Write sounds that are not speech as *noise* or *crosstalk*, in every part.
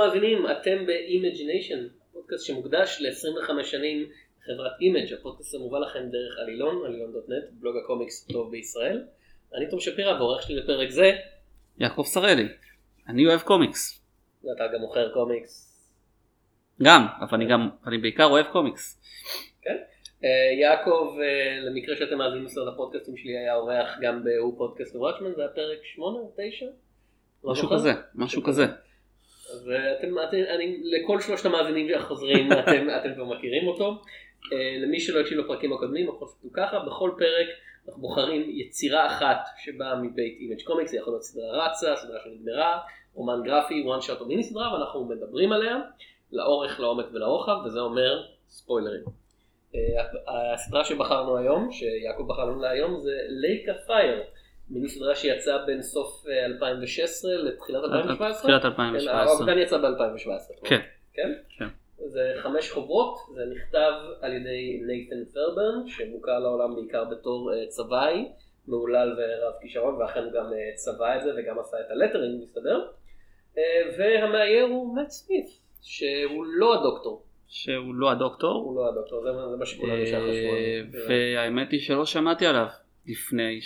המאזינים, אתם ב-Imagination, פודקאסט שמוקדש ל-25 שנים חברת Image, הפודקאסט המובא לכם דרך עלילון, עלילון.נט, בלוג הקומיקס טוב בישראל. אני תום שפירא ועורך שלי לפרק זה, יעקב שרלי, אני אוהב קומיקס. ואתה גם מוכר קומיקס. גם, אבל אני גם, אני בעיקר אוהב קומיקס. כן? אה, יעקב, אה, למקרה שאתם מאזינים לסרט הפודקאסטים שלי, היה אורח גם ב-הוא פודקאסט וואטשמן, זה היה פרק 8 או 9? לא משהו? כזה, משהו כזה. אה, אתם, אני, לכל שלושת המאזינים החוזרים *laughs* אתם, אתם כבר מכירים אותו. אה, למי שלא הקשיב לפרקים הקודמים, אנחנו עושים ככה, בכל פרק אנחנו בוחרים יצירה אחת שבאה מבית אימג' קומיקס, זה יכול להיות סדרה רצה, סדרה שנגמרה, רומן גרפי, one shot או מיני סדרה, ואנחנו מדברים עליה לאורך, לעומק ולרוחב, וזה אומר ספוילרים. אה, הסדרה שבחרנו היום, שיעקב בחר לנו להיום, זה Lake of Fire. מיני סדרה שיצאה בין סוף אה, 2016 לתחילת 2017. תחילת 2017. האורגן יצא ב-2017. כן. כן? כן. זה חמש חוברות, זה נכתב על ידי נייתן פרברן, שמוכר לעולם בעיקר בתור אה, צבאי, מהולל ורב כישרון, ואכן גם אה, צבע את זה וגם עשה את הלטרינג מסתבר. אה, והמאייר הוא מאט סמית, שהוא לא הדוקטור, שהוא לא הדוקטור. הוא לא הדוקטור, זה, מה שכולם ישר אה, חשבו. והאמת היא שלא שמעתי עליו לפני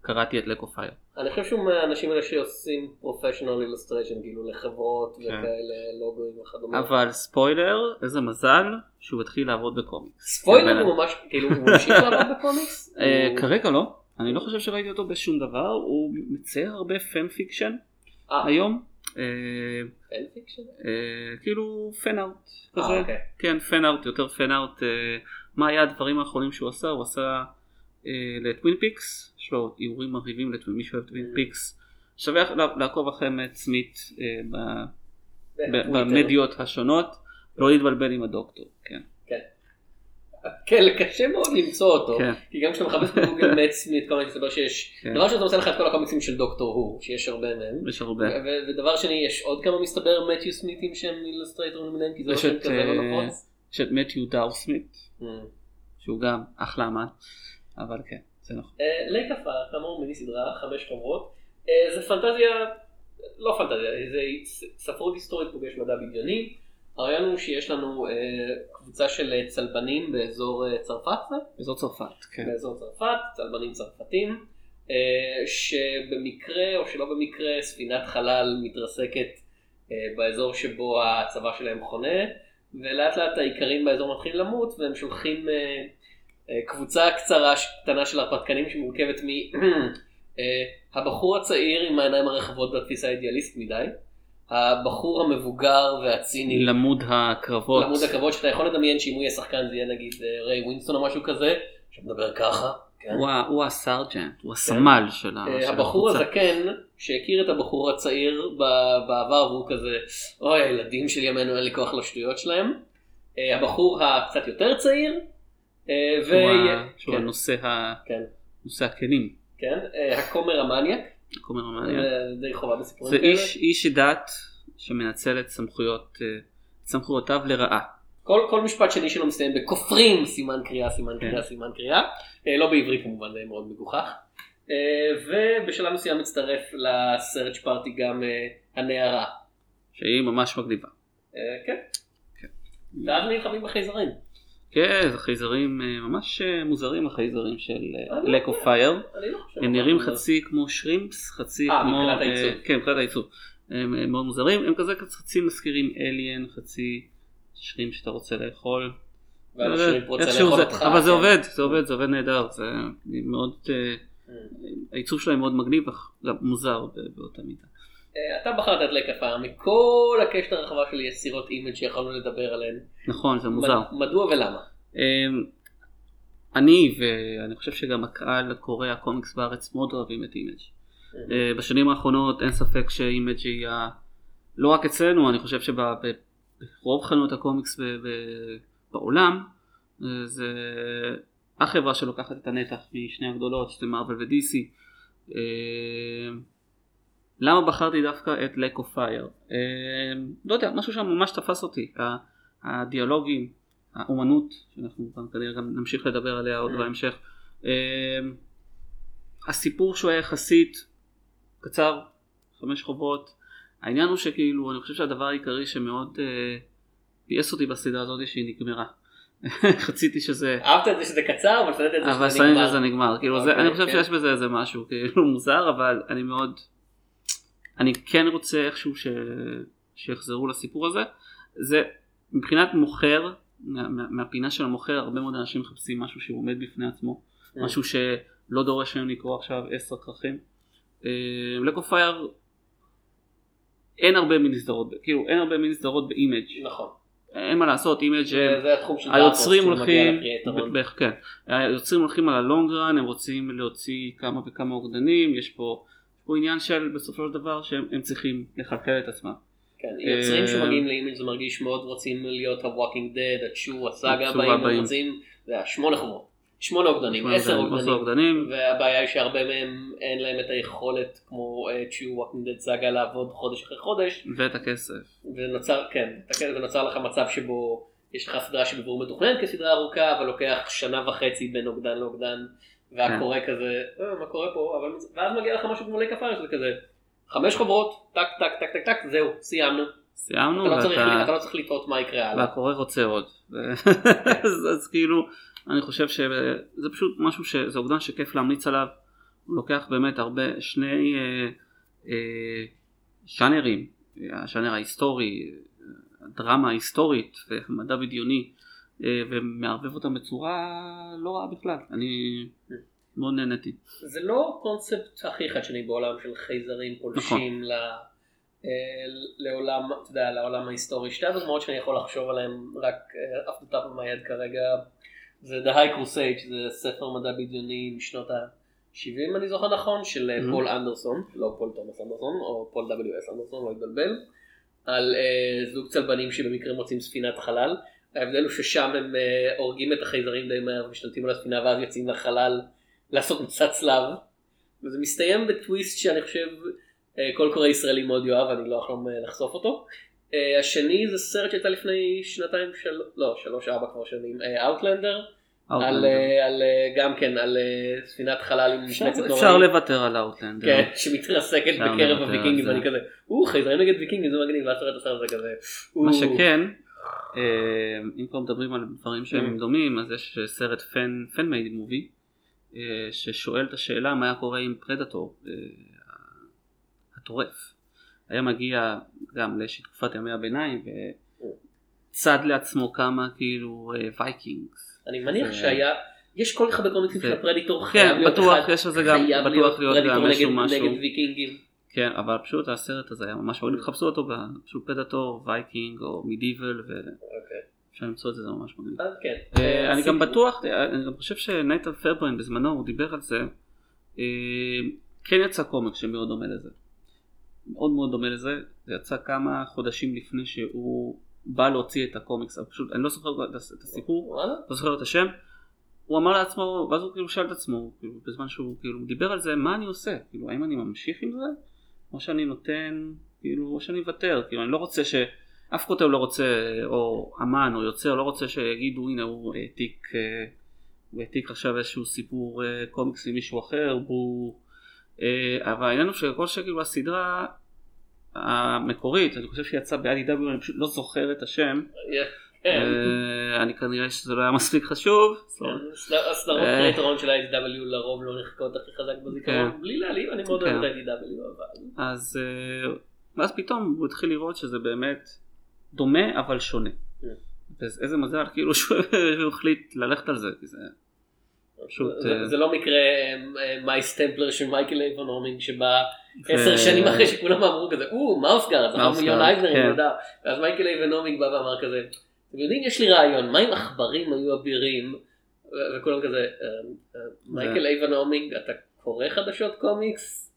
שקראתי את Lake of Fire. אני חושב שהוא מהאנשים האלה שעושים פרופשיונל אילוסטריישן, כאילו לחברות כן. וכאלה, לוגוים וכדומה. אבל ספוילר, איזה מזל שהוא התחיל לעבוד בקומיקס. ספוילר הוא ממש, כאילו הוא ממשיך לעבוד *laughs* בקומיקס? אה, כרגע לא, אני לא חושב שראיתי אותו בשום דבר, הוא מצייר הרבה פן פיקשן אה, היום. אה, פן פיקשן? כאילו fan כזה, אוקיי. כן fan art יותר fan אה, מה היה הדברים האחרונים שהוא עשה, הוא עשה ל Twin Peaks, יש לו איורים מרהיבים ל Twin, מי שאוהב Twin. Peaks, שווה לע- לעקוב אחרי מאט סמית אה. במדיות השונות, לא להתבלבל עם הדוקטור, כן, כן, קשה מאוד למצוא אותו, כן. כי גם כשאתה מחפש בגוגל מאט סמית קומיקס, מסתבר שיש, כן. דבר שאתה עושה לך את כל הקומיקסים של דוקטור הו, שיש הרבה מהם, יש הרבה, ודבר שני, יש עוד כמה מסתבר מתיו סמיתים שהם אילוסטרייטורים למיניהם, כי זה לא שם כזה לא אה, נפוץ. יש את מתיו דאו סמית, Mm. שהוא גם אחלה אמן, אבל כן, זה נכון. אה, לייק עפר, כאמור מיני סדרה, חמש חברות, אה, זה פנטזיה, לא פנטזיה, זה ספרות היסטורית פוגש מדע בדיוני, הרעיון הוא שיש לנו אה, קבוצה של צלבנים באזור צרפת, זה? אזור צרפת, כן, באזור צרפת, צלבנים צרפתים, שבמקרה או שלא במקרה ספינת חלל מתרסקת באזור שבו הצבא שלהם חונה, ולאט לאט האיכרים באזור מתחילים למות, והם שולחים קבוצה קצרה, קטנה של הרפתקנים שמורכבת מהבחור *clears throat* הצעיר עם העיניים הרחבות והתפיסה האידיאליסט מדי, הבחור המבוגר והציני למוד הקרבות, למוד הקרבות שאתה יכול לדמיין שאם הוא יהיה שחקן זה יהיה נגיד אה, ריי ווינסטון או משהו כזה, שמדבר ככה. כן? הוא ה- הוא הוא הסמל של אה, של הבחור הקבוצה. הזקן שהכיר את הבחור הצעיר בעבר והוא כזה אוי הילדים של ימינו אין לי כוח לשטויות שלהם. אה, הבחור הקצת יותר צעיר. אה, ו... שהוא כן, הנושא ה- כן, נושא הכלים, כן, אה, הכומר המניאק. הכומר. זה די חובה בסיפורים זה כאלה. איש איש דת שמנצל את סמכויות אה, סמכויותיו לרעה. כל, כל משפט שני שלו מסתיים בכופרים סימן קריאה סימן כן. קריאה סימן קריאה אה, לא בעברית כמובן זה מאוד מגוחך ובשלב מסוים מצטרף לסרצ' פארטי גם הנערה שהיא ממש מגניבה. כן כן. ואז נלחמים בחייזרים כן, זה חייזרים אה, ממש אה, מוזרים החייזרים של אני לקו פייר. אני לא חושב הם נראים חצי כמו שרימפס, חצי אה, כמו... מבחינת אה, העיצוב. כן, מבחינת העיצוב. הם מאוד מוזרים, הם כזה חצי מזכירים alien, חצי shrimp שאתה רוצה לאכול. אבל זה כן. עובד, זה עובד, זה עובד נהדר, זה מאוד, אה, אה. העיצוב שלהם מאוד מגניב, מוזר באותה מידה. אה, אתה בחרת את Lake of Fire מכל הקשת הרחבה של יצירות אימג' שיכולנו לדבר עליהן נכון, זה מוזר. מד- מדוע ולמה אמ, אני ואני חושב שגם הקהל הקורא הקומיקס בארץ מאוד אוהבים את אימג'. אה, בשנים האחרונות אין ספק שאימג' היא ה- לא רק אצלנו, אני חושב שברוב חנויות הקומיקס בעולם אה, זה החברה שלוקחת את הנתח משני הגדולות שזה מארוול ודיסי. למה בחרתי דווקא את Lake of Fire? לא יודע, משהו שם ממש תפס אותי. הדיאלוגים, האומנות, שאנחנו כנראה גם נמשיך לדבר עליה עוד Mm. בהמשך. אה, הסיפור שהוא היה יחסית קצר, חמש חוברות, העניין הוא שכאילו אני חושב שהדבר העיקרי שמאוד אה, ביאס אותי בסדרה הזאת שהיא נגמרה. *laughs* רציתי שזה אהבת את זה שזה קצר אבל שנאת את זה אבל שזה נגמר. שזה נגמר כאילו זה, אוקיי, אני חושב כן. שיש בזה איזה משהו כאילו מוזר אבל אני מאוד אני כן רוצה איכשהו ש... שיחזרו לסיפור הזה זה מבחינת מוכר מה, מה- מהפינה של המוכר הרבה מאוד אנשים מחפשים משהו שהוא עומד בפני עצמו Mm. משהו שלא דורש מהם לקרוא עכשיו עשר כרכים. Lake of Fire אין הרבה מיני סדרות כאילו אין הרבה מיני סדרות באימג' נכון. אין מה לעשות אימג' זה התחום של היוצרים הולכים, כן, היוצרים הולכים על ה long run, הם רוצים להוציא כמה וכמה אוגדנים, יש פה, פה עניין של בסופו של דבר שהם הם צריכים לכלכל את עצמם. כן, יוצרים אה, שמגיעים לאימג' זה מרגיש מאוד רוצים להיות ה-Walking Dead, הצ'ו, הסאגה הבאים, הם. רוצים, זה היה שמונה חוברות, שמונה עוגדנים, עשר עוגדנים, והבעיה היא שהרבה מהם אין להם את היכולת כמו אה, צ'ו, Walking Dead סאגה לעבוד חודש אחרי חודש, ואת הכסף. ונוצר, כן, ונוצר לך מצב שבו יש לך סדרה שבבירור מתוכננת כסדרה ארוכה, אבל לוקח שנה וחצי בין אוגדן לאוגדן, והקורא כזה, אה, מה קורה פה, אבל, ואז מגיע לך משהו כמו ליק הפארש, שזה כזה, חמש חוברות, טק טק טק טק טק, זהו, סיימנו. סיימנו, אתה לא צריך- לא לתהות מה יקרה הלאה. והקורא רוצה עוד. *laughs* אז אז כאילו, אני חושב שזה פשוט משהו שזה אוגדן שכיף להמליץ עליו. הוא לוקח באמת הרבה, שני אה, אה, ז'אנרים, הז'אנר ההיסטורי, הדרמה ההיסטורית ומדע בדיוני, ומערבב אותם בצורה לא רעה בכלל. אני מאוד נהניתי. זה לא קונספט הכי חדשני בעולם של חייזרים נכון. פולשים ל... אה, לעולם, אתה יודע, לעולם ההיסטורי. שתי הדוגמאות שאני יכול לחשוב עליהן רק אה, off top מהיד כרגע זה The High Crusade, שזה ספר מדע בדיוני משנות ה-70 אני זוכר נכון, של אה, Mhm. פול אנדרסון, לא פול תומאס אנדרסון, או פול W.S. אנדרסון, לא התבלבל, על אה, זוג צלבנים שבמקרה מוצאים ספינת חלל. ההבדל הוא ששם הם אה, הורגים את החייזרים די מהר ומשתלטים על הספינה ואז יוצאים לחלל לעשות מצד צלב. וזה מסתיים בטוויסט שאני חושב אה, כל קורא ישראלי מאוד יאהב, אני לא אחלום אה, לחשוף אותו. אה, השני זה סרט שיצא לפני שנתיים, של... לא, שלוש ארבע כבר שנים, אאוטלנדר, על, אה, על, אה, גם כן על אה, ספינת חלל עם אפשר- מפלצת אפשר נוראית, לוותר על האוטלנדר. כן, שמתרסקת אפשר בקרב הוויקינגים. ואני כזה, או חייזרים נגד ויקינגים זה מגניב, ואז אתה רואה את הסרט הזה כזה, מה. שכן, אה, אם כבר מדברים על דברים שהם Mm. דומים, אז יש סרט fan, fan made movie, ששואל את השאלה מה היה קורה עם פרדטור, אה, הטורף. היה מגיע גם לאיזושהי תקופת ימי הביניים וצד לעצמו כמה כאילו אה, וייקינגס. אני מניח שהיה, יש כל כך הרבה קומיקסים של הפרדטור, חייב כן, להיות בטוח אחד, יש לזה גם, חייב בטוח להיות גם איזשהו משהו. נגד ויקינגים. כן, אבל פשוט הסרט הזה היה ממש מאוד, תחפשו אותו, פשוט פרדטור, Viking או medieval ואפשר אוקיי. למצוא את זה, זה ממש מגניב. אז כן. אה, אני גם בטוח, אה, אני גם חושב שנייתן פיירברן בזמנו הוא דיבר על זה, אה, כן יצא קומיקס שמאוד דומה לזה. מאוד מאוד דומה לזה, זה יצא כמה חודשים לפני שהוא בא להוציא את הקומיקס, פשוט אני לא זוכר את הס- את הסיפור? לא זוכר את השם. הוא אמר לעצמו, ואז הוא כאילו שאל את עצמו, כאילו, בזמן שהוא כאילו דיבר על זה, מה אני עושה? כאילו, האם אני ממשיך עם זה? או שאני נותן, כאילו, או שאני מוותר, כאילו, אני לא רוצה ש... אף כותב לא רוצה, או אמן או יוצר לא רוצה שיגידו הנה הוא העתיק, אה, הוא העתיק עכשיו איזשהו סיפור אה, קומיקס עם מישהו אחר, הוא... אה, אבל העניין הוא שכל שכאילו הסדרה המקורית, אני חושב שיצא ב-IDW, אני פשוט לא זוכר את השם, כן. אה, אני כנראה שזה לא היה מספיק חשוב, הסדרות אה. קריטרון של ה-IDW לרוב לא נחקות הכי חזק בזיכרון, כן. בלי להעליב, אני מאוד כן. אוהב את ה-IDW אבל... אז אה, ואז פתאום הוא התחיל לראות שזה באמת דומה אבל שונה. כן. איזה מזל כאילו *laughs* שהוא החליט ללכת על זה, כי זה פשוט... זה- אה, לא מקרה מייס סטמפלר של מייקל אייבון הומינג שבא עשר שנים אחרי שכולם אמרו כזה, או מאוסגרד, מייקל אייבון, כן. אני יודע. ואז מייקל אייבון אומינג בא ואמר כזה, אתם יודעים יש לי רעיון, מה אם עכברים היו אבירים? וכולם כזה, "אה, אה, מייקל אייבון אומינג אתה קורא חדשות קומיקס?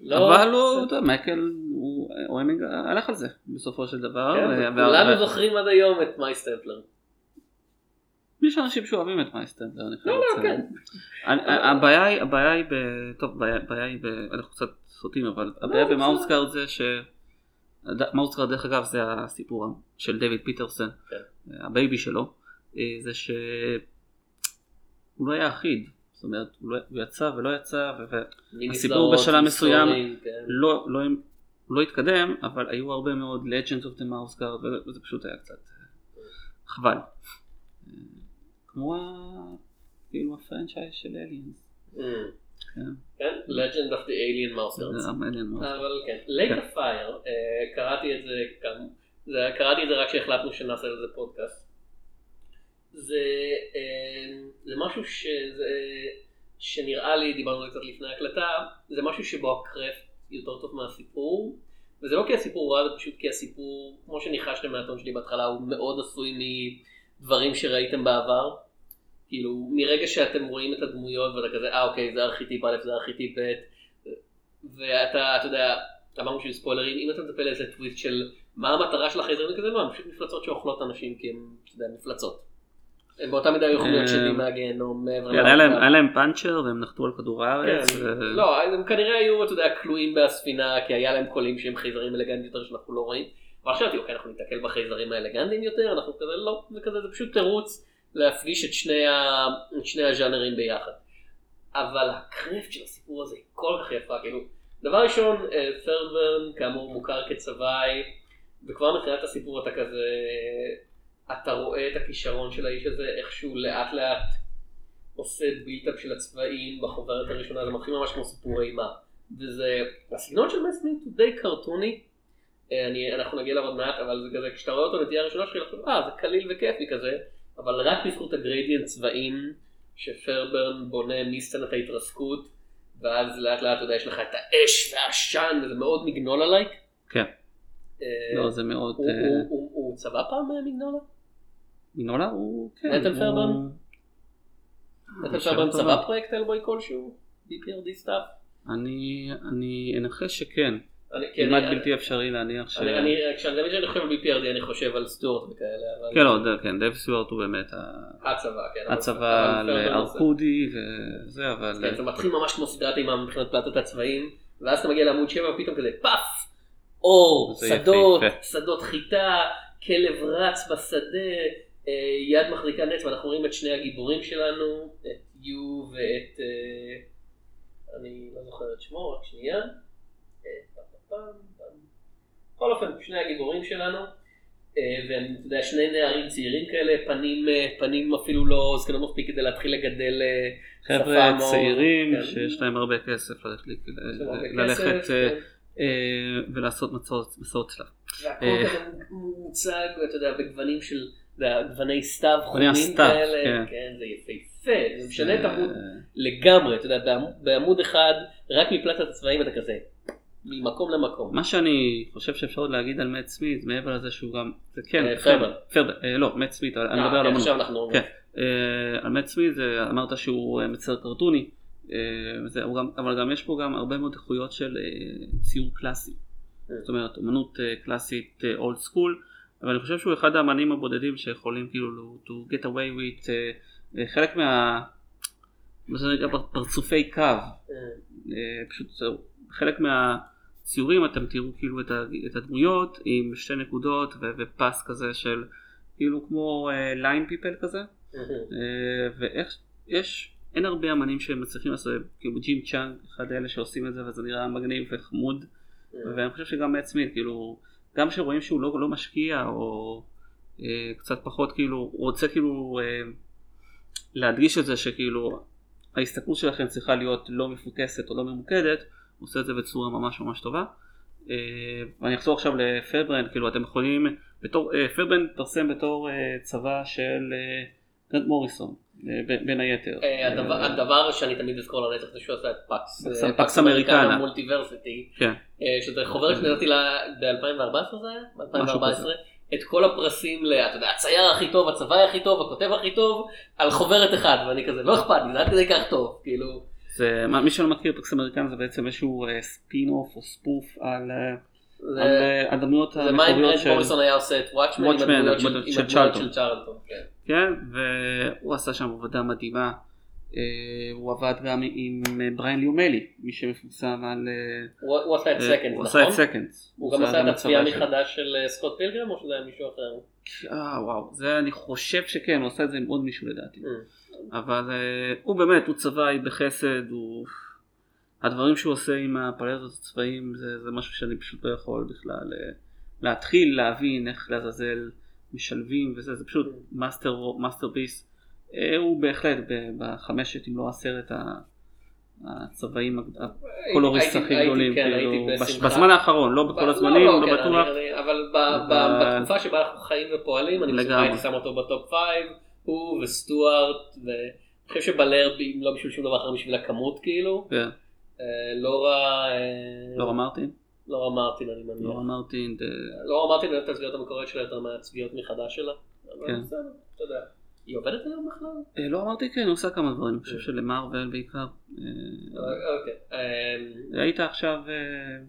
לא. אבל הוא, מייקל, הוא אומינג הלך על זה בסופו של דבר. כן, כולנו זוכרים עד היום את Mice Templar. יש אנשים שאוהבים את Mice Templar, אני חייב לא, לא, לציין. כן. הבעיה היא, הבעיה היא. טוב, הבעיה הבעיה היא. אנחנו קצת סוטים, אבל הבעיה בסדר. ב Mouse Guard זה ש... Mouse Guard דרך אגב זה הסיפור של דויד פיטרסון, כן. ה baby שלו, אה, זה שהוא לא היה אחיד. זאת אומרת, הוא לא- הוא יצא ולא יצא, ו- מיני הסיפור סדרות, בשלב מסוים- כן. לא, הוא לא התקדם, אבל היו הרבה מאוד Legends of the Mouse Guard, וזה, פשוט היה קצת אה, חבל. אה, כמו כאילו הפרנצ'ייז של אליאנס. כן, כן, Legend of the Alien Mouse זה ה-Alien Mouse. אבל כן, Lake of Fire, אה, קראתי את זה זה- קראתי את זה רק כשהחלטנו שנעשה לזה פודקאסט. זה אה, זה משהו שזה, שנראה לי, דיברנו על זה קצת לפני ההקלטה, זה משהו שבו הקרפט יותר טוב מהסיפור, וזה לא כי הסיפור רע, זה פשוט כי הסיפור, כמו שניחשתם מהטון שלי בהתחלה, הוא מאוד עשוי מדברים שראיתם בעבר. כאילו, מרגע שאתם רואים את הדמויות ואתה כזה, אה אוקיי, זה ארכיטיפ א', זה ארכיטיפ ב', ואתה, אתה יודע, אמרנו שיהיו ספוילרים, אם אתה מצפה לאיזה טוויסט של מה המטרה של החייזרים כזה, לא, הם פשוט מפלצות שאוכלות אנשים כי הם, אתה יודע, מפלצות. הם באותה מידה יכולים להיות אה, שדים מהגיהנום מעבר כן, היה להם- לעובדה. היה להם פאנצ'ר והם נחתו על כדור הארץ. כן, לא, הם כנראה היו, אתה יודע, כלואים בספינה, כי היה להם קולים שהם חייזרים אלגנטיים יותר שאנחנו לא רואים. אבל חשבתי, אוקיי, אנחנו ניתקל בחייזרים האלגנטיים יותר, אנחנו כזה, לא, זה כזה, זה פשוט תירוץ להפגיש את שני, ה... את שני הז'אנרים ביחד. אבל הקרפט של הסיפור הזה היא כל כך יפה, כאילו, דבר ראשון, אה, פרברן כאמור מוכר כצבאי, וכבר מתחילת הסיפור אתה כזה, אתה רואה את הכישרון של האיש הזה, איכשהו לאט לאט עושה בילטאפ של הצבעים בחוברת הראשונה, זה מתחיל ממש כמו סיפור אימה. וזה, הסגנון של מסמית הוא די קרטוני, אה, אני, אנחנו נגיע אליו עוד מעט, אבל זה כזה, כשאתה רואה אותו נטייה הראשונה שלך, אה, זה קליל וכיפי כזה, אבל רק בזכות הגרדיאנט צבעים שפרברן בונה מסצנת ההתרסקות, ואז לאט לאט, אתה יודע, יש לך את האש והעשן, וזה מאוד מגנול עלייק. כן, אה, לא זה מאוד... הוא- אה, צבע פעם אה, מגנולה? מינולה הוא... כן, נתן הוא- פרברן? נתן שאלה, פיירברן צבע פרויקט הלבוי כלשהו? BPRD stuff? אני אנחש שכן. כמעט אני- בלתי אפשרי להניח ש... אני, אני, כשאני תמיד כשאני חושב על BPRD אני חושב על סטיוארט וכאלה. כן, לא, כן, דייב סטיוארט הוא באמת הצבע, כן. הצבע לארקודי וזה, אבל... כן, זה מתחיל ממש כמו סדרת אימה מבחינת פלטות הצבעים, ואז אתה מגיע לעמוד 7 ופתאום כזה פאף! אור, שדות. שדות חיטה, כלב רץ בשדה, אה, יד מחזיקה נץ, ואנחנו רואים את שני הגיבורים שלנו, את יו ואת... אה, אני לא זוכר את שמו, רק שנייה. בכל אופן, שני הגיבורים שלנו, אה, והם, אתה יודע, שני נערים צעירים כאלה, פנים, אה, פנים אפילו לא זקנות מספיק כדי להתחיל לגדל אה, שפה חבר'ה מאוד- צעירים כן. שיש להם הרבה כסף ללכת- ללכת כן. ולעשות מסעות צלב. והכל. כזה מוצג, אתה יודע, בגוונים של, גווני סתיו חומים כאלה, כן. כן, זה יפהפה, זה משנה את המוד לגמרי, אתה יודע, בעמוד אחד, רק מפלטת הצבעים אתה כזה, ממקום למקום. מה שאני חושב שאפשר עוד להגיד על מאט סמית מעבר לזה שהוא גם זה כן אה, פרברן. פרברן אה, לא מאט סמית אני אה, מדבר על כן, אמנות עכשיו אנחנו... כן. אה, על מאט סמית זה- אמרת שהוא מצייר קרטוני אבל גם יש פה גם הרבה מאוד איכויות של ציור קלאסי. זאת אומרת אומנות אה, קלאסית old school אבל אני חושב שהוא אחד האמנים הבודדים שיכולים כאילו to get away with חלק מה... מה שנקרא פר- פרצופי קו פשוט. חלק מהציורים אתם תראו כאילו את, ה, את הדמויות עם שתי נקודות ו, ופס כזה של כאילו כמו line people כזה. אה, אה, ואיך יש אין הרבה אמנים שמצליחים לעשות כאילו ג'ים צ'אנג אחד האלה שעושים את זה וזה נראה מגניב וחמוד. אה. ואני חושב שגם סמית כאילו גם שרואים שהוא לא, לא משקיע או אה, קצת פחות כאילו הוא רוצה כאילו אה, להדגיש את זה שכאילו ההסתכלות שלכם צריכה להיות לא מפוקסת או לא ממוקדת הוא עושה את זה בצורה ממש ממש טובה. אה, ואני אחזור עכשיו לפברן כאילו אתם יכולים בתור אה, פברן פרסם בתור אה, צבעי של גרנט מוריסון בין היתר. הדבר- שאני תמיד אזכור לנצח זה שהוא עשה את Pax, Pax- אה, Pax Americana. Multiversity, כן. שזה חוברת שנתנו לה ב-2014 זה היה? משהו ב-2014, כזה. את כל הפרסים, ל- אתה יודע, הצייר הכי טוב, הצבעי הכי טוב, הכותב הכי טוב, על חוברת אחד, ואני כזה, לא אכפת לי, זה עד כדי כך טוב, כאילו, זה, מה- מי שלא מכיר Pax Americana זה בעצם איזשהו ספין אוף או spoof על, אה, אה, הדמויות זה מה אם המקוריות של... מוריסון היה עושה את Watchmen עם הדמויות של של צ'רלטון. של צ'רלטון, כן. כן, והוא עשה שם עבודה מדהימה. אה, הוא עבד גם עם אה, בריאן לי או'מאלי, מי שמפורסם על... אה, הוא עשה את אה, Seconds, הוא עשה את נכון? Seconds. הוא גם עשה את של- מחדש של אה, סקוט פילגרם, או שזה היה מישהו אחר? אה וואו, זה אני חושב שכן, הוא עשה את זה עם עוד מישהו לדעתי. אה. אבל אה, הוא באמת, הוא צבעי בחסד, הוא... הדברים שהוא עושה עם הפלטות הצבעים זה, זה משהו שאני פשוט לא יכול בכלל אה, להתחיל להבין איך לעזאזל משלבים וזה, זה פשוט master masterpiece. הוא בהחלט בחמשת אם לא עשרת ה- הצבעים ה colorist הכי גדולים, כן, כאילו. בזמן האחרון, לא בכל הזמנים, לא כן, בטוח. אני- אני- אבל בתקופה שבה אנחנו חיים ופועלים, אני לגמרי. הייתי שם אותו ב top 5, הוא וסטוארט, ואני חושב שבלר, אם לא בשביל שום דבר אחר, בשביל הכמות כאילו, כן. אה, לורה, אה, לורה מרטין, לורה מרטין אני מניח. לורה מרטין, לורה מרטין אוהבת את הצביעות המקוריות שלה יותר מהצביעות מחדש שלה, כן. בסדר, אתה יודע. היא עובדת היום בכלל? אה, לא אמרתי כן, הוא עושה כמה דברים, אני חושב שלמרוויל בעיקר. אוקיי. היית עכשיו, אה,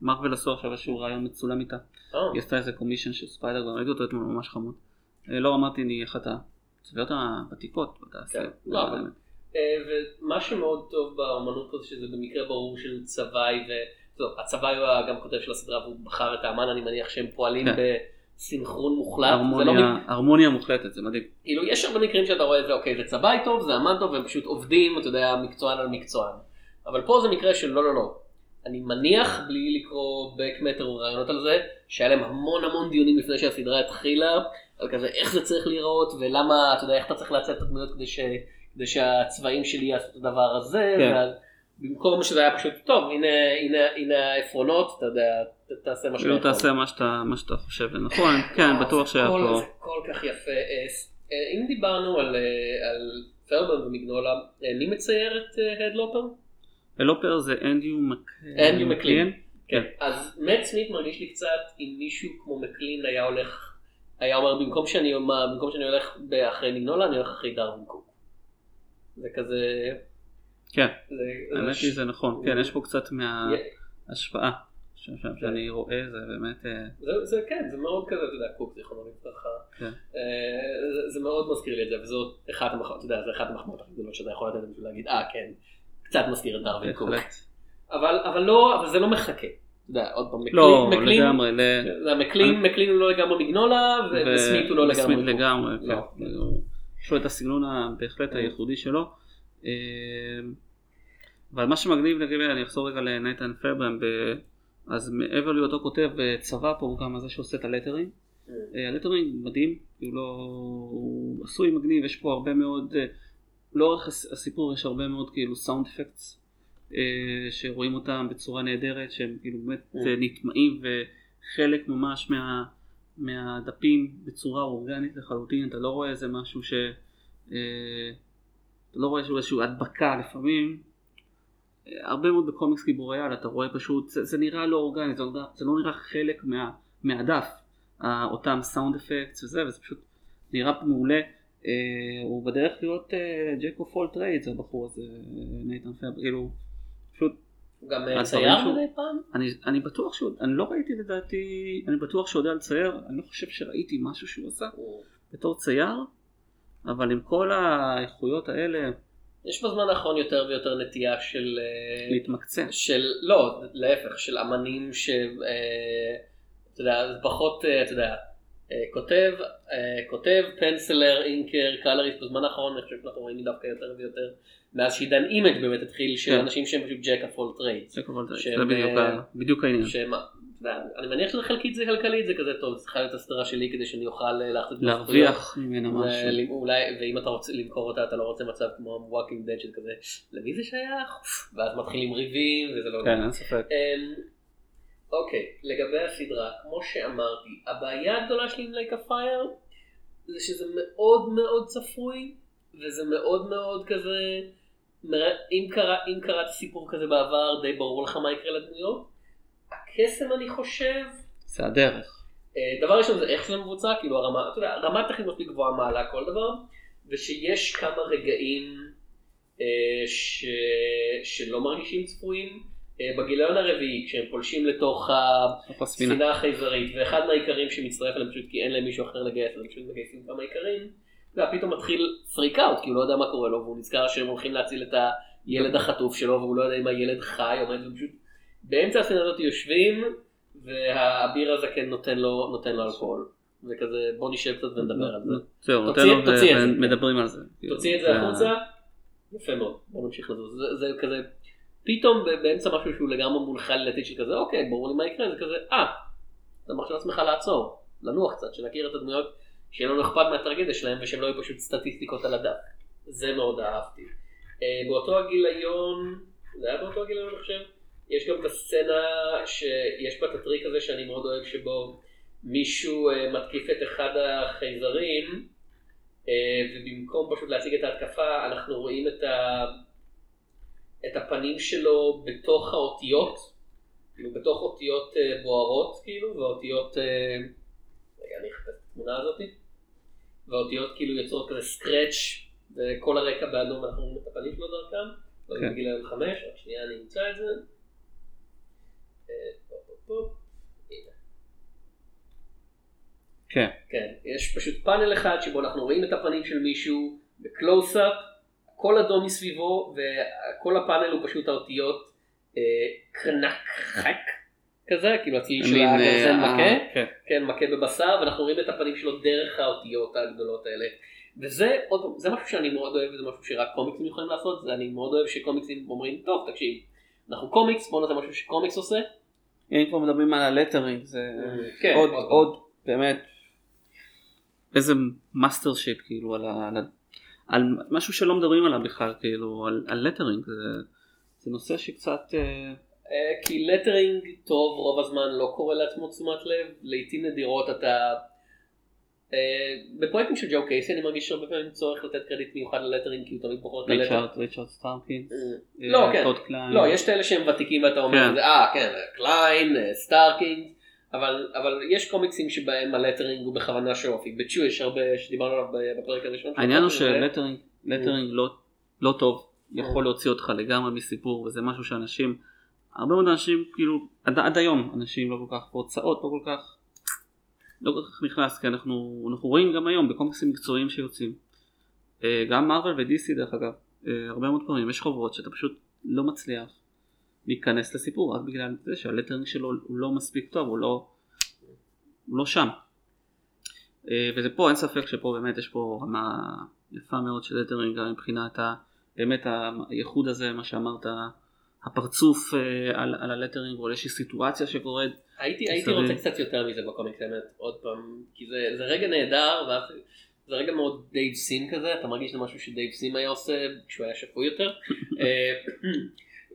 מרוויל עשו עכשיו איזשהו רעיון מצולם איתה. היא עשתה איזה קומישן של ספיידר, ראיתי אותו אתמול ממש חמוד. לא אמרתי לי אחת הצביעות הוותיקות בתעשייה. כן, לא, אבל- אה, ומה שמאוד טוב באמנות הזאת שזה במקרה ברור של. טוב, הצבאי הוא גם כותב של הסדרה והוא בחר את האמן אני מניח שהם פועלים כן. בסינכרון מוחלט. לא הרמוניה- מק- הרמוניה מוחלטת, זה מדהים. כאילו יש הרבה מקרים שאתה רואה את זה אוקיי זה צבאי טוב זה אמן טוב והם פשוט עובדים אתה יודע מקצוען על מקצוען. אבל פה זה מקרה של לא לא לא. אני מניח בלי לקרוא back matter או רעיונות על זה שהיה להם המון המון דיונים לפני שהסדרה התחילה על כזה איך זה צריך להיראות ולמה אתה יודע איך אתה צריך לעצב את הדמויות כדי, ש... כדי שהצבעים שלי יעשו את הדבר הזה. כן. ואז במקום שזה היה פשוט טוב הנה הנה הנה העפרונות אתה יודע תעשה מה שאתה יכול. תעשה מה שאתה מה שאתה חושב לנכון, *laughs* כן בטוח שהיה פה. זה כל כך יפה. אה, אה, אם דיברנו על אה, על פרבן ומגנולה, מי מצייר את הדלופר? אלופר זה אנדיו מק- אנדיו מקלין. כן. אז מאט סמית מרגיש לי קצת אם מישהו כמו מקלין היה הולך, היה אומר במקום שאני אומר- במקום שאני הולך אחרי מגנולה אני הולך אחרי דרווין קוק. זה כזה, כן, זה- האמת זה היא זה נכון, כן יש פה קצת מההשפעה ש- ש- שאני רואה זה באמת אה, זה, זה כן, זה מאוד כזה, אתה יודע, קוק זיכרונו לברכה. כן. אה, זה, זה מאוד מזכיר לי את זה, וזאת אחת המחמאות, אתה יודע, זה אחת המחמאות הכי גדולות שאתה יכול לתת בשביל להגיד, אה כן, קצת מזכיר את דרווין קוק. אבל, אבל לא, אבל זה לא מחכה. יודע, עוד פעם, מקלין, לא מקלין, לגמרי, ל- זה המקלין, מקלין הוא לא לגמרי מגנולה, ו- וסמית הוא לא לגמרי וסמית. לגמרי, לא. כן. הוא- יש לו את הסגנון הבהחלט הייחודי שלו. אה, אבל מה שמגניב לגבי, אני אחזור רגע לנייתן פרברם, אז מעבר להיותו כותב אה, צבא פה הוא גם זה שעושה את הלטרים. אה, הלטרינג מדהים, כאילו לא, הוא עשוי מגניב, יש פה הרבה מאוד, אה, לאורך הס- הסיפור יש הרבה מאוד כאילו סאונד אפקטס שרואים אותם בצורה נהדרת, שהם כאילו באמת. אה, נטמעים וחלק ממש מה, מהדפים בצורה אורגנית לחלוטין, אתה לא רואה איזה משהו ש... אה, אתה לא רואה איזושהי הדבקה לפעמים. אה, הרבה מאוד בקומיקס גיבורי על אתה רואה פשוט, זה, זה נראה לא אורגני, זה, לא זה לא נראה חלק מה, מהדף. אה, אותם סאונד אפקטס וזה, וזה פשוט נראה מעולה. אה, הוא בדרך להיות jack of all trades הבחור הזה, נייתן פרבר, כאילו, פשוט, הוא גם אה, צייר מדי פעם? אני, אני בטוח שהוא, אני לא ראיתי לדעתי, אני בטוח שהוא יודע לצייר, אני לא חושב שראיתי משהו שהוא עשה בתור צייר, אבל עם כל האיכויות האלה, יש בזמן האחרון יותר ויותר נטייה של... אה, להתמקצע. של לא להפך של אמנים ש... אה, אתה יודע פחות אתה יודע כותב כותב penciler inker colorist בזמן האחרון אני חושב שאנחנו רואים דווקא יותר ויותר מאז שעידן אימג' באמת התחיל של כן. אנשים שהם פשוט jack of all trades. זה כמובן- שהם, זה בדיוק אה, העניין. אני מניח שזה חלקית זה כלכלית זה כזה טוב צריכה להיות הסדרה שלי כדי שאני אוכל אה, להרוויח ממנה משהו. ואולי ואם אתה רוצה למכור אותה אתה לא רוצה מצב כמו Walking Dead של כזה למי זה שייך ואז מתחילים ריבים וזה לא כן, אין ספק. אמ, אוקיי, לגבי הסדרה, כמו שאמרתי, הבעיה הגדולה שלי עם לייק הפייר זה שזה מאוד מאוד צפוי, וזה מאוד מאוד כזה, אם, קרא, אם קראת סיפור כזה בעבר, די ברור לך מה יקרה לדמויות. הקסם אני חושב, זה הדרך. אה, דבר ראשון זה איך זה מבוצע, כאילו הרמה, אתה יודע, רמת טכנית מספיק גבוהה מעלה כל דבר, ושיש כמה רגעים אה, ש... שלא מרגישים צפויים. אה, בגיליון הרביעי, כשהם פולשים לתוך הספינה? החייזרית, ואחד מהאיכרים שמצטרף אליהם פשוט כי אין להם מישהו אחר לגייס, הם פשוט מגייסים כמה איכרים, ופתאום מתחיל פריק אאוט, כי הוא לא יודע מה קורה לו, והוא נזכר שהם הולכים להציל את הילד החטוף שלו, והוא לא יודע אם הילד חי או מת, ופשוט באמצע הספינה הזאת יושבים, והאביר הזקן נותן לו, נותן לו אלכוהול. וכזה בוא נשב קצת ונדבר על זה. זהו, נותן לו. ומדברים על זה. תוציא את זה החוצה, יפה מאוד, בוא נמשיך לזה, זה, זה כזה, פתאום באמצע משהו שהוא לגמרי מונחה עלילתית שכזה אוקיי ברור לי מה יקרה זה כזה אה אתה מרשה לעצמך לעצור לנוח קצת שנכיר את הדמויות שיהיה לנו אכפת מהטרגדיה שלהם ושהם לא יהיו פשוט סטטיסטיקות על הדף זה מאוד אהבתי. אה, באותו הגיליון זה היה באותו הגיליון אני חושב יש גם את הסצנה שיש בה את הטריק הזה שאני מאוד אוהב שבו מישהו אה, מתקיף את אחד החייזרים אה, ובמקום פשוט להציג את ההתקפה אנחנו רואים את, ה... את הפנים שלו בתוך האותיות, כאילו בתוך אותיות בוערות כאילו ואותיות, רגע אני אחפש את התמונה הזאתי, והאותיות כאילו יוצרות כזה סקרץ' וכל הרקע באדום אנחנו רואים את הפנים שלו דרכם, לא כן. בגיל היום חמש, רק שנייה אני אמצא את זה. אה. כן. כן, יש פשוט פאנל אחד שבו אנחנו רואים את הפנים של מישהו בקלוס-אפ, הכל אדום מסביבו, וכל הפאנל הוא פשוט האותיות אה, קרנק כזה, כאילו הצליל של אה, הגרזן אה, מכה, כן. כן, מכה בבשר, ואנחנו רואים את הפנים שלו דרך האותיות הגדולות האלה. וזה עוד פעם, זה משהו שאני מאוד אוהב, וזה משהו שרק קומיקסים יכולים לעשות, זה אני מאוד אוהב שקומיקסים אומרים, טוב תקשיב, אנחנו קומיקס, בוא נעשה משהו שקומיקס עושה. אם כבר מדברים על ה lettering זה כן, עוד עוד- עוד באמת איזה mastership כאילו על, ה, על, משהו שלא מדברים עליו בכלל כאילו על, על lettering זה, זה נושא שקצת אה, אה, כי lettering טוב רוב הזמן לא קורא לעצמו תשומת לב, לעיתים נדירות אתה... אה, בפרויקטים של ג'ו קייסי אני מרגיש הרבה פעמים צורך לתת קרדיט מיוחד ל lettering כי הוא תמיד בוחר את ה lettering. ריצ'רד ריצ'רד סטארקין לא, אה, כן. לא, יש את אלה שהם ותיקים ואתה אומר, כן. אה, כן, קליין, אה, סטארקינג, אבל, אבל יש קומיקסים שבהם ה lettering הוא בכוונה show-offy. בצ'ו יש הרבה שדיברנו עליו בפרק הראשון. העניין הוא. ש lettering lettering לא, לא טוב יכול להוציא אותך לגמרי מסיפור וזה משהו שאנשים הרבה מאוד אנשים כאילו עד, עד היום אנשים לא כל כך בהוצאות לא כל כך לא כל כך נכנס כי אנחנו, אנחנו רואים גם היום בקומיקסים מקצועיים שיוצאים. אה, גם מרוויל ודיסי דרך אגב אה, הרבה מאוד פעמים יש חוברות שאתה פשוט לא מצליח להיכנס לסיפור רק בגלל זה שה lettering שלו הוא לא מספיק טוב הוא לא, הוא לא שם. אה, וזה פה אין ספק שפה באמת יש פה רמה יפה מאוד של lettering מבחינת ה, באמת הייחוד הזה מה שאמרת הפרצוף אה, על, על ה lettering או על איזושהי סיטואציה שקורית הייתי, הייתי. רוצה קצת יותר מזה בקומיקס האמת, עוד פעם, כי זה, זה רגע נהדר, ואז זה רגע מאוד דייב סים כזה, אתה מרגיש שזה משהו שדייב סים היה עושה כשהוא היה שפוי יותר. אה,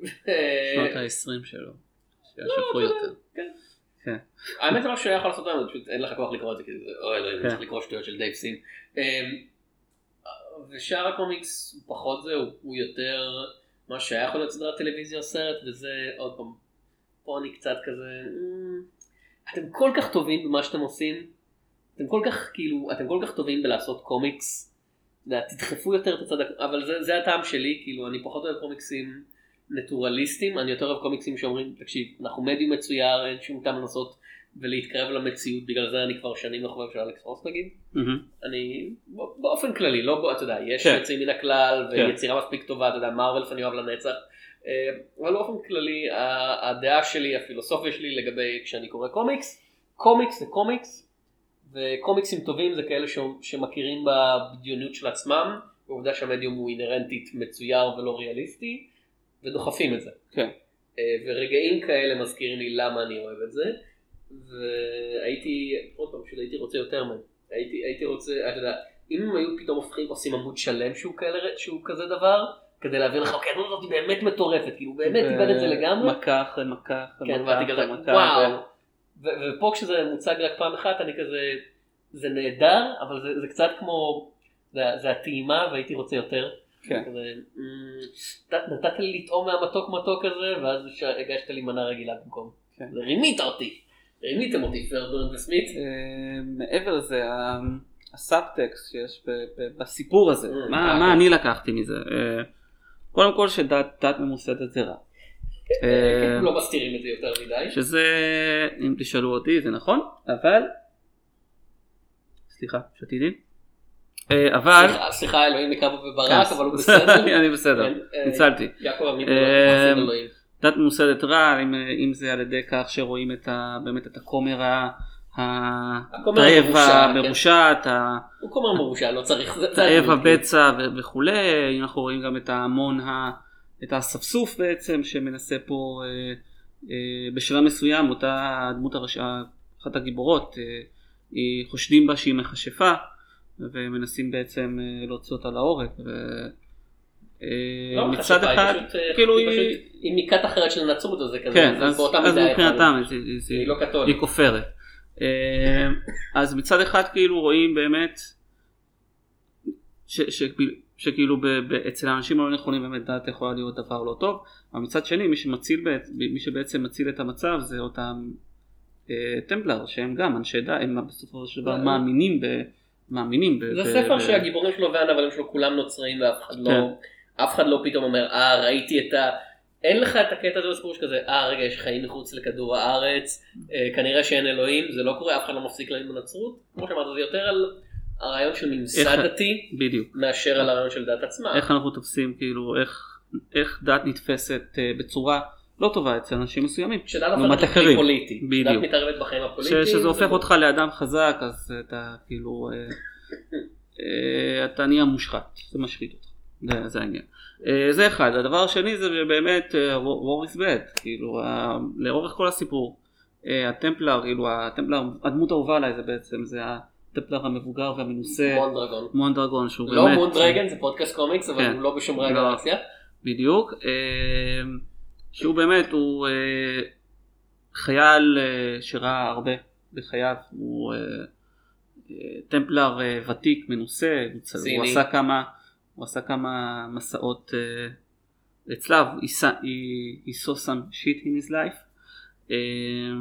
שנות אה, ה-20 שלו שהיה לא, שפוי יותר כן. כן. האמת זה משהו שהוא היה יכול לעשות היום, פשוט אין לך כוח לקרוא את זה, כי זה, אוי אלוהים, כן. צריך לקרוא שטויות של דייב. אה, ושאר הקומיקס הוא פחות זה, הוא יותר מה שהיה יכול להיות סדרת טלוויזיה או סרט, וזה עוד פעם, פה אני קצת כזה, "אמ, אתם כל כך טובים במה שאתם עושים, אתם כל כך כאילו, אתם כל כך טובים בלעשות קומיקס, תדחפו יותר את הצד, אבל זה, זה הטעם שלי, כאילו אני פחות אוהב קומיקסים נטורליסטים, אני יותר אוהב קומיקסים שאומרים, תקשיב, אנחנו מדיום מצויר, אין שום טעם לנסות ולהתקרב למציאות, בגלל זה אני כבר שנים מחובב של אלכס רוס נגיד. מהמם. אני באופן כללי לא אתה יודע יש כן. יוצאים מן הכלל כן. ויצירה מספיק טובה אתה יודע מרווילס אני אוהב לנצח אה, אבל באופן כללי הדעה שלי הפילוסופיה שלי לגבי כשאני קורא קומיקס קומיקס זה קומיקס וקומיקסים טובים זה כאלה ש- שמכירים בבדיונות של עצמם העובדה שהמדיום הוא אינהרנטית מצויר ולא ריאליסטי ודוחפים את זה כן. אה, ורגעים כאלה מזכירים לי למה אני אוהב את זה והייתי עוד פעם פשוט הייתי רוצה יותר מהם הייתי, הייתי רוצה, אתה יודע, אם הם היו פתאום הופכים, עושים עמוד שלם שהוא, כאלה, שהוא כזה דבר, כדי להביא לך, אוקיי, הדמות הזאת היא באמת מטורפת, כאילו באמת איבד את זה לגמרי, מכה אחרי מכה אחרי כן, מכה אחרי מכה, וואו, ו- ופה כשזה מוצג רק פעם אחת, אני כזה, זה נהדר, אבל זה, זה קצת כמו, זה, זה הטעימה והייתי רוצה יותר. כן. כזה, "אמ, נת- נתת לי לטעום מהמתוק מתוק הזה, ואז הגשת לי מנה רגילה במקום. כן. רימית אותי, רימיתם אותי פרדון וסמית. אה, מעבר לזה הסאבטקסט שיש בסיפור הזה מה אה, מה כן. אני לקחתי מזה אה, קודם כל שדת דת ממוסדת זה רע אה, לא מסתירים את זה יותר מדי. שזה אם תשאלו אותי זה נכון אבל סליחה שתיתי אה, אבל סליחה, אלוהים יקרב בברק, כן, אבל הוא בסדר. *laughs* אני בסדר כן, אה, ניצלתי יעקב עמית אה, הוא חסיד אלוהים. דת ממוסדת רע אם, אם זה על ידי כך שרואים את ה, באמת את הכומר ה- המרושע, כן. המרושעת הוא כומר מרושע, לא צריך. תאב הבצע ו- וכולי, אנחנו רואים גם את ההמון את האספסוף בעצם שמנסה פה אה, אה, בשלב מסוים אותה הדמות הראשונה, אחת הגיבורות, אה, חושדים בה שהיא מכשפה ומנסים בעצם להוציא אותה להורג. אה, לא מצד אחד, אה, כאילו היא היא, מכת אחרת של נצרות, אז זה כזה, כן, זה אז, אז מבחינתם היא לא. היא כופרת. אה, אז מצד אחד כאילו רואים באמת ש, ש, שכאילו ב, ב, אצל האנשים הלא נכונים באמת דת יכולה להיות דבר לא טוב, אבל מצד שני מי שמציל, מי שבעצם מציל את המצב זה אותם אה, טמפלר שהם גם אנשי דת, הם בסופו של דבר. מאמינים ב... מאמינים ב... זה ספר שהגיבורים שלו והנבלים שלו כולם נוצרים ואף אחד לא, כן. אף אחד לא פתאום אומר, אה ראיתי את ה... אין לך את הקטע הזה בסיפור שכזה, אה רגע יש חיים מחוץ לכדור הארץ, אה, כנראה שאין אלוהים, זה לא קורה, אף אחד לא מפסיק להאמין בנצרות, כמו שאמרת זה יותר על הרעיון של ממסד דתי בדיוק. מאשר על הרעיון של דת עצמה. איך אנחנו תופסים כאילו איך, איך דת נתפסת אה, בצורה לא טובה אצל אנשים מסוימים. לעומת אחרים. פוליטי, בדיוק. כשדת מתערבת בחיים הפוליטיים, שזה הופך אותך לאדם חזק אז אתה כאילו אה, *laughs* אה, אתה נהיה מושחת זה משחית אותך זה, זה העניין אה, זה אחד הדבר השני זה באמת war is bad כאילו לאורך כל הסיפור אה, הטמפלר כאילו הטמפלר הדמות האהובה עליי זה בעצם זה הטמפלר המבוגר והמנוסה מונדרגון. מונדרגון שהוא לא באמת מונדרגן זה פודקאסט קומיקס אבל כן. הוא לא בשומרי לא. הגלקסיה. בדיוק, אה, שהוא באמת, הוא חייל אה, שראה הרבה בחייו, הוא טמפלר ותיק, מנוסה. הוא עשה כמה, הוא עשה כמה מסעות אה, לצלב, he saw- some shit in his life, אה,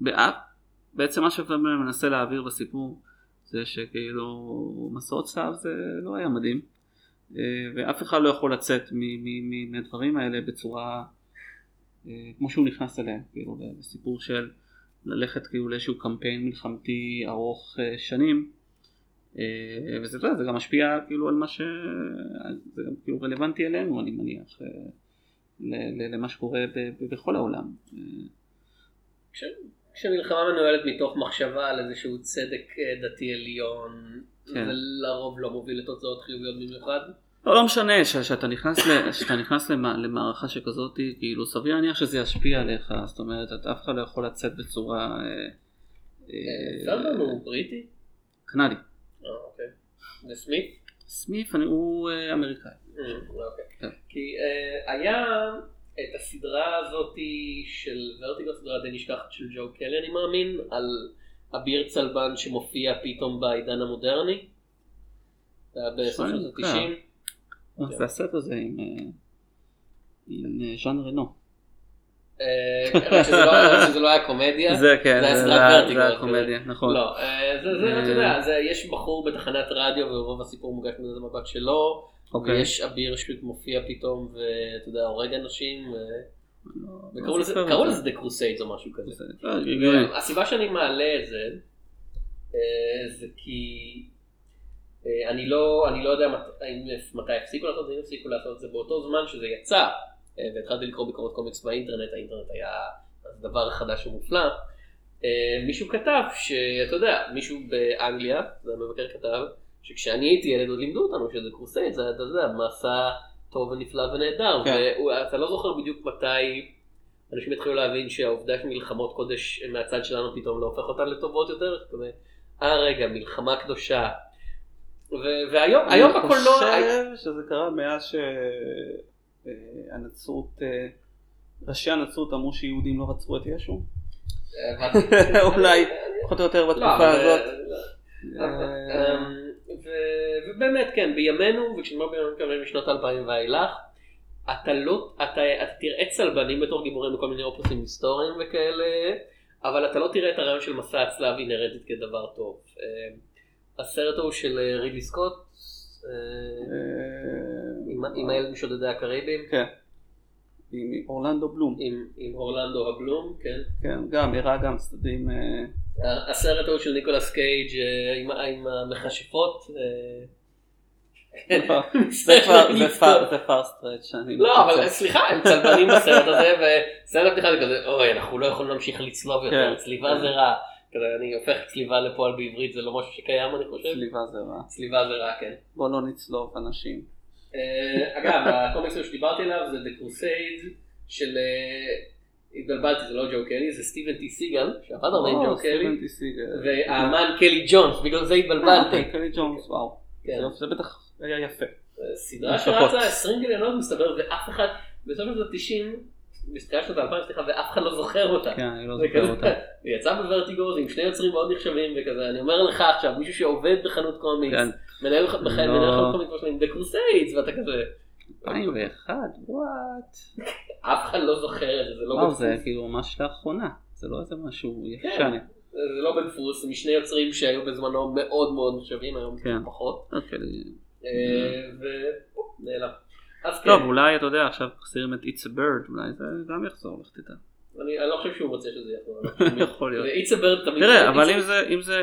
ובעצם מה שהוא מנסה להעביר בסיפור זה שכאילו מסעות צלב זה לא היה מדהים. אה, ואף אחד לא יכול לצאת מהדברים האלה בצורה אה, כמו שהוא נכנס אליהם, כאילו בסיפור של ללכת כאילו לאיזשהו קמפיין מלחמתי ארוך אה, שנים וזה אתה יודע, זה גם משפיע כאילו על מה ש... זה גם כאילו רלוונטי אלינו אני מניח אה, למה שקורה ב- ב- בכל העולם. אה, כש- כשמלחמה מנוהלת מתוך מחשבה על איזשהו צדק אה, דתי עליון, כן. זה לרוב לא מוביל לתוצאות חיוביות במיוחד. לא, לא משנה, ש- שאתה נכנס, ל- *laughs* שאתה נכנס למע- למערכה שכזאת, כאילו סביר להניח שזה ישפיע עליך, זאת אומרת, אתה אף אחד לא יכול לצאת בצורה אה, אה, סלמן הוא בריטי? קנדי. אה, אוקיי. זה סמית? אני- הוא אה, אמריקאי. אה, אוקיי. כן. כי אה, היה את הסדרה הזאתי של ורטיגו, סדרה די נשכחת של ג'ו קלי אני מאמין, על אביר צלבן שמופיע פתאום בעידן המודרני. זה היה בסוף שנות כן. ה-90. אה, זה הסרט הזה עם ז'אן רנו. אה, רק שזה לא- שזה לא היה קומדיה. זה כן, זה היה היה- ורטיגו, קומדיה, נכון. לא, אה, זה, אתה יודע, זה, יש בחור בתחנת רדיו ורוב הסיפור מוגש מזה מבט שלו, אוקיי. ויש אביר שפשוט מופיע פתאום ואתה יודע, הורג אנשים. לא- לא קראו לזה The Crusades או משהו כזה. אה. הסיבה שאני מעלה את זה, אה, זה כי אה, אני לא, יודע מתי הפסיקו לעשות את זה, הפסיקו לעשות את זה באותו זמן שזה יצא, אה, והתחלתי לקרוא ביקורות קומיקס באינטרנט, האינטרנט היה דבר חדש ומופלא. אה, מישהו כתב שאתה יודע, מישהו באנגליה, זה המבקר כתב, שכשאני הייתי ילד עוד לימדו אותנו שזה קרוסייד, זה היה, אתה יודע, מסע טוב ונפלא ונהדר, כן. ואתה לא זוכר בדיוק מתי אנשים התחילו להבין שהעובדה שמלחמות קודש מהצד שלנו פתאום לא הופך אותן לטובות יותר, כזה, אה רגע, מלחמה קדושה. והיום, היום בקולנוע, אני חושב שזה קרה מאז שהנצרות, ראשי הנצרות אמרו שיהודים לא רצחו את ישו. *laughs* אולי, פחות או יותר לא, בתקופה הזאת. אה, אמ, ו- ובאמת כן, בימינו, וכשאני אומר בימינו מתכוון משנות 2000 ואילך, אתה לא, אתה, אתה תראה צלבנים בתור גיבורים בכל מיני אופוסים היסטוריים וכאלה, אבל אתה לא תראה את הרעיון של מסע הצלב אינהרנטית כדבר טוב. הסרט ההוא של אה, רידלי סקוט, אה, עם- הילד משודדי הקריבים, כן. עם אורלנדו בלום. עם עם אורלנדו הבלום, כן. כן, גם הראה גם צדדים. אה, הסרט ההוא של ניקולס קייג' אה, עם- עם המכשפות. אה, כן. זה כבר, *laughs* זה far- זה far stretch. אני לא, אבל. סליחה, הם צלבנים בסרט הזה, וסרט הפתיחה זה כזה, אוי, אנחנו לא יכולים להמשיך לצלוב יותר, כן. צליבה זה רע. אני הופך צליבה לפועל בעברית, זה לא משהו שקיים, אני חושב. צליבה זה רע. צליבה זה רע, כן. בוא לא נצלוב אנשים. אה, אגב, הקומיקס הזה שדיברתי עליו זה The Crusade של... אה, התבלבלתי, זה לא ג'ו קלי, זה סטיבן טי סיגל, שעבד הרבה עם ג'ו קלי. והאמן קלי ג'ונס, בגלל זה התבלבלתי. קלי ג'ונס, וואו. כן. זה- בטח היה יפה. סדרה. שרצה 20 גיליונות מסתבר, ואף אחד, בסוף שנות ה-90, בתחילת שנות ה-2000, סליחה, ואף אחד לא זוכר אותה. כן, אני לא זוכר אותה. *laughs* היא יצאה בוורטיגו, עם שני יוצרים מאוד נחשבים וכזה, אני אומר לך עכשיו, מישהו שעובד בחנות קומיקס, כן. מנהל ח- בח- לא. מנהל חנות קומיקס שלהם, The Crusades, ואתה כזה, 2001, וואט. אף אחד לא זוכר את זה, זה לא וואו, זה בדפוס, כאילו ממש לאחרונה. זה לא איזה משהו כן. ישן. זה לא בדפוס, זה משני יוצרים שהיו בזמנו מאוד מאוד נחשבים, היום כן. פחות, אוקיי. אה, ונעלם. אז כן, טוב, אולי אתה יודע, עכשיו מחזירים את It's a Bird, אולי זה גם יחזור, לך תדע. אני לא חושב שהוא רוצה שזה יחזור. *laughs* יכול להיות. It's a bird תמיד, תראה, אבל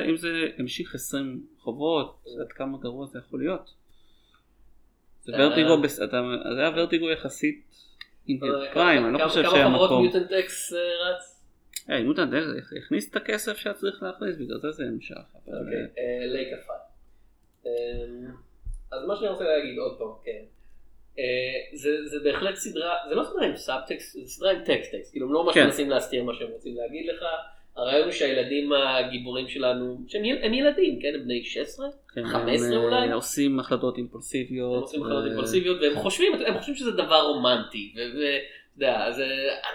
אם זה, המשיך 20 חובות, עד כמה גרוע זה יכול להיות? זה אה. ורטיגו, זה היה ורטיגו יחסית אה, פריים, כמה- אני לא כמה- חושב כמה שהיה חברות מקום. מיוטנט אקס אה, רץ? היי, אתה יודע, הכניס את הכסף שהיה צריך להכניס, בגלל זה זה אה, אוקיי, אה, Lake of Fire. אמ, אז מה שאני רוצה להגיד עוד פעם, כן. אה, זה זה בהחלט סדרה, זה לא סדרה עם סאבטקסט, זה סדרה עם text text, כאילו הם לא ממש כן. מנסים להסתיר מה שהם רוצים להגיד לך. הרעיון הוא שהילדים הגיבורים שלנו, שהם הם ילדים, כן, הם בני 16, כן, 15 הם, אה, אולי? עושים החלטות הם אימפולסיביות. עושים ו- חיות אימפולסיביות והם חושבים, הם חושבים שזה דבר רומנטי, ואתה יודע, אז אה,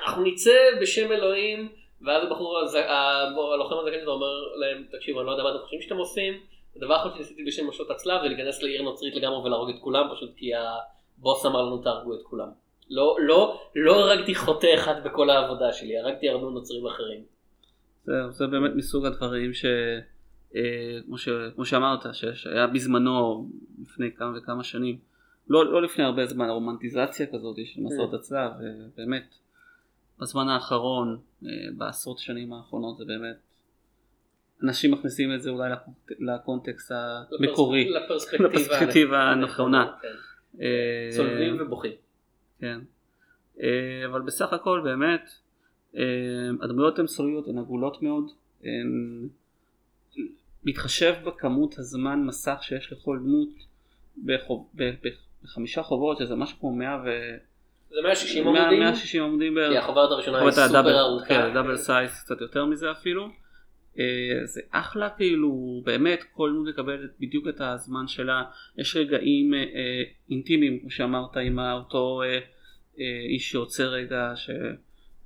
אנחנו נצא בשם אלוהים, ואז הבחור, ה- הלוחם הזקן הזה אומר להם, תקשיבו, אני לא יודע מה אתם חושבים שאתם עושים, הדבר האחרון שניסיתי בשם משות הצלב זה להיכנס לעיר נוצרית לגמרי ולהרוג את כולם, פשוט כי הבוס אמר לנו תהרגו את כולם. לא, לא, לא הרגתי חוטא אחד בכל העבודה שלי, הרגתי הרבה נוצרים אחרים. זהו, זה באמת מסוג הדברים ש... אה, כמו, ש... כמו שאמרת, שהיה בזמנו, לפני כמה וכמה שנים, לא, לא לפני הרבה זמן, הרומנטיזציה כזאת של מסעות הצלב, ובאמת, בזמן האחרון, אה, בעשרות שנים האחרונות, זה באמת, אנשים מכניסים את זה אולי לקונט- לקונטקסט המקורי, לפרספקטיבה הנכונה. כן. אה, צולבים ובוכים. כן. אה, אבל בסך הכל באמת אה, הדמויות הן סוליות, הן עגולות מאוד, הן... מתחשב בכמות הזמן מסך שיש לכל דמות בחוב... בחמישה חוברות שזה משהו כמו 100 ו... זה 160 100 עמודים, 160 עמודים כי בערך, החוברת הראשונה היא סופר ארוכה. כן, double size קצת יותר מזה אפילו. אה, זה אחלה כאילו באמת כל דמות מקבלת בדיוק את הזמן שלה יש רגעים אה, אה, אינטימיים כמו שאמרת עם אותו אה, אה, איש שעוצר רגע ש,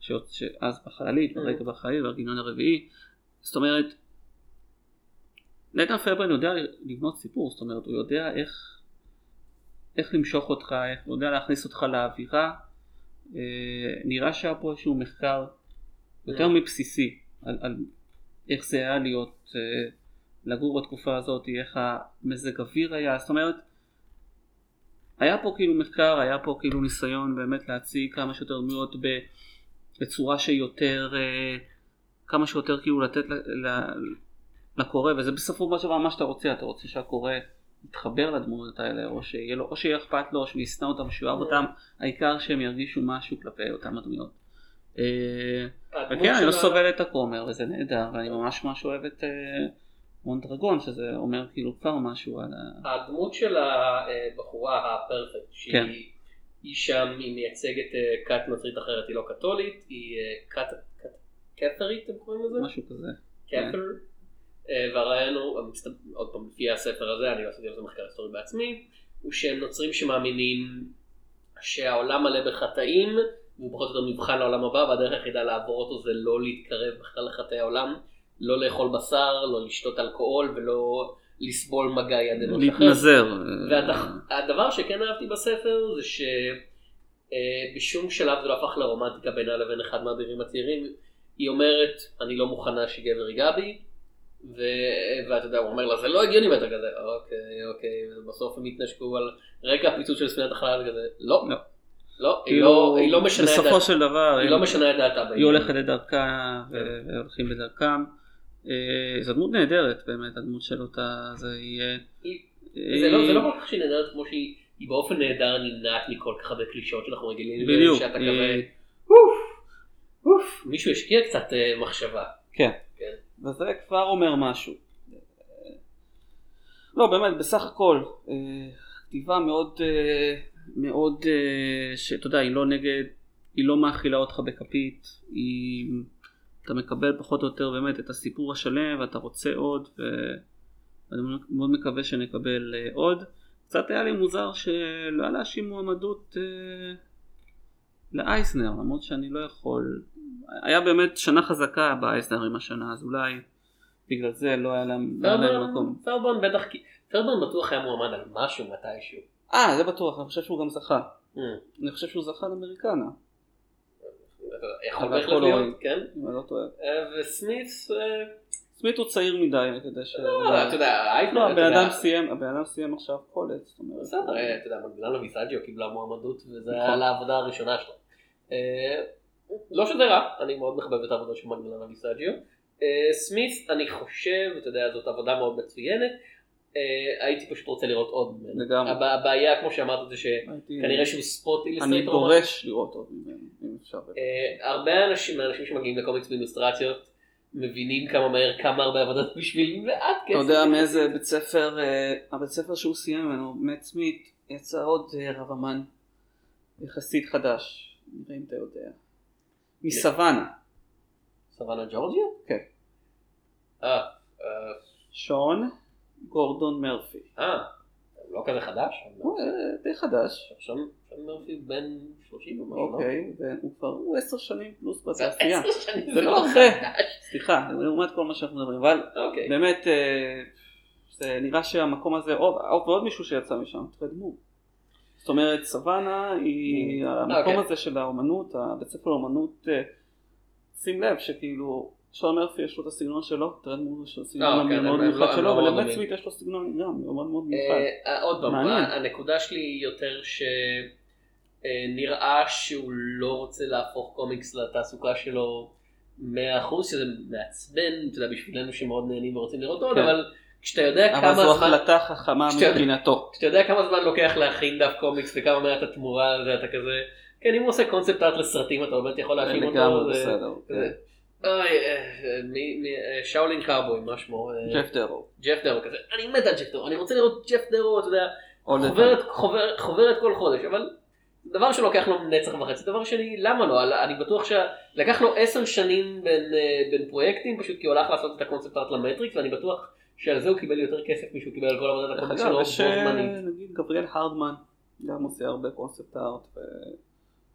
ש, שאז בחללית Mm. ברגע בחללית בגיליון הרביעי זאת אומרת נתן פברן יודע לבנות סיפור זאת אומרת הוא יודע איך איך למשוך אותך איך הוא יודע להכניס אותך לאווירה אה, נראה שהיה פה איזשהו מחקר יותר Mm. מבסיסי על, על איך זה היה להיות אה, לגור בתקופה הזאת, איך המזג אוויר היה, זאת אומרת היה פה כאילו מחקר, היה פה כאילו ניסיון באמת להציג כמה שיותר דמויות בצורה שיותר, אה, כמה שיותר כאילו לתת לקורא, וזה בסופו של דבר מה שאתה רוצה, אתה רוצה שהקורא יתחבר לדמויות האלה, או שיהיה לו, או שיהיה אכפת לו, או שהוא ישנא אותם, או שהוא יאהב אותם, העיקר שהם ירגישו משהו כלפי אותם הדמויות. אה, וכן, אני לא סובל את הכומר וזה נהדר ואני ממש ממש אוהב את אה, מונדרגון שזה אומר כאילו כבר משהו על ה... הדמות של הבחורה הפרפקט, שהיא כן. שם, היא מייצגת אה, כת נוצרית אחרת, היא לא קתולית, היא אה, כת קת'רית, אתם קוראים לזה? משהו כזה. קת'ר. אה, והרעיון הוא, עוד פעם, לפי הספר הזה, אני לא עשיתי על זה מחקר היסטורי בעצמי, הוא שהם נוצרים שמאמינים שהעולם מלא בחטאים, והוא פחות או יותר מבחן לעולם הבא, והדרך היחידה לעבור אותו זה לא להתקרב בכלל לחטאי העולם, לא לאכול בשר, לא לשתות אלכוהול ולא לסבול מגע יד אנוש אחר. להתנזר. והדבר שכן אהבתי בספר זה שבשום שלב זה לא הפך לרומנטיקה בינה לבין אחד מהבירים הצעירים. היא אומרת, אני לא מוכנה שגבר ייגע בי, ו- ואתה יודע, הוא אומר לה, זה לא הגיוני ואתה כזה, אוקיי, אוקיי, ובסוף הם התנשקו על רקע הפיצוץ של ספינת החלל כזה, לא, לא. לא, היא כאילו, לא- היא לא משנה את בסופו של דבר היא לא משנה את דעתה היא. הולכת לדרכה והולכים בדרכם. אה, זו דמות נהדרת באמת הדמות של אותה זה יהיה. זה לא זה לא כל כך שהיא נהדרת כמו שהיא היא באופן נהדר נמנעת מכל כך הרבה קלישאות שאנחנו רגילים בדיוק. שאתה היא- כזה, אוף, אוף, מישהו השקיע קצת אה, מחשבה. כן. כן. וזה כבר אומר משהו. לא באמת בסך הכל אה, כתיבה מאוד אה, מאוד אה, שאתה יודע היא לא נגד היא לא מאכילה אותך בכפית היא אתה מקבל פחות או יותר באמת את הסיפור השלם ואתה רוצה עוד ואני מאוד מקווה שנקבל אה, עוד קצת היה לי מוזר שלא היה להאשים מועמדות אה, לאייסנר למרות שאני לא יכול היה באמת שנה חזקה באייסנר עם השנה אז אולי בגלל זה לא היה להם לא היה להם מקום. פרבון בטח, פרבון בטוח היה מועמד על משהו מתישהו. אה זה בטוח אני חושב שהוא גם זכה Mm. אני חושב שהוא זכה לאמריקנה יכול בהחלט להיות. כן. אם אני לא טועה אה, וסמית, אה, סמית הוא צעיר מדי כדי ש... לא, אתה יודע, אייפון, לא, הבן אדם סיים, הבן אדם סיים עכשיו קולג' זאת אומרת. בסדר, אה, אתה יודע, מגדלן ויסאג'יו קיבלה מועמדות וזה נכון. היה לעבודה הראשונה שלו. לא שזה רע, אני מאוד מחבב את העבודה של מגדלן ויסאג'יו. אה, סמית, אני חושב, אתה יודע, זאת עבודה מאוד מצוינת. אה, הייתי פשוט רוצה לראות עוד ממנו. לגמרי. הב- הבעיה, כמו שאמרת, זה שכנראה שהוא ספוט אני illustrator. דורש לראות עוד ממנו, אם אפשר. אה, הרבה אנשים, האנשים שמגיעים לקומיקס באילוסטרציות, מבינים כמה מהר כמה הרבה עבודות בשביל מעט כסף. אתה יודע מאיזה בית ספר, אה, הבית ספר שהוא סיים ממנו, מאט סמית, יצא עוד רב אמן יחסית חדש, נראה אם אתה יודע. מסוואנה, סוואנה ג'ורג'יה? כן. אה, שון גורדון מרפי. אה, לא כזה חדש? הוא אה, די חדש, שון מרפי בן 30 או משהו, לא? אוקיי, והוא כבר, הוא עשר שנים פלוס בתעשייה. עשר שנים זה לא לא הרבה. סליחה, לעומת כל מה שאנחנו מדברים, אבל אוקיי. באמת אה, זה נראה שהמקום הזה, או ועוד מישהו שיצא משם, טרד מור. זאת אומרת סוואנה היא המקום אוקיי. הזה של האומנות, הבית ספר לאומנות, אה, שים לב שכאילו שון מרפי יש לו את הסגנון שלו, טרד מור יש לו סגנון אה, כן, מאוד הם מיוחד לא- שלו, ולבית דומים. סמית יש לו סגנון גם מאוד מאוד מיוחד. אה, עוד פעם. הנקודה שלי היא יותר שנראה שהוא לא רוצה להפוך קומיקס לתעסוקה שלו 100% שזה מעצבן, אתה יודע, בשבילנו שמאוד נהנים ורוצים לראות עוד, כן. אבל כשאתה יודע אבל זו כמה זמן... החלטה חכמה מבחינתו. כשאתה יודע כמה זמן לוקח להכין דף קומיקס וכמה מעט התמורה על זה אתה כזה כן אם הוא עושה קונספט ארט לסרטים אתה באמת יכול להכין אותו. לגמרי בסדר. אה, אה, אה, שאולין קארבוי מה שמו? ג'ף דרו. ג'ף דרו כזה אני מת על ג'ף דרו אני רוצה לראות ג'ף דרו אתה יודע חוברת כל חודש אבל דבר שלוקח לו נצח וחצי דבר שני למה לא אני בטוח שלקח לו עשר שנים בין בין פרויקטים פשוט כי הוא הלך לעשות את ה concept art למטריקס ואני בטוח שעל זה הוא קיבל יותר כסף משהוא קיבל על כל עבודת אגב, שלו בו זמנית. נגיד גבריאל הרדמן, גם עושה הרבה concept art,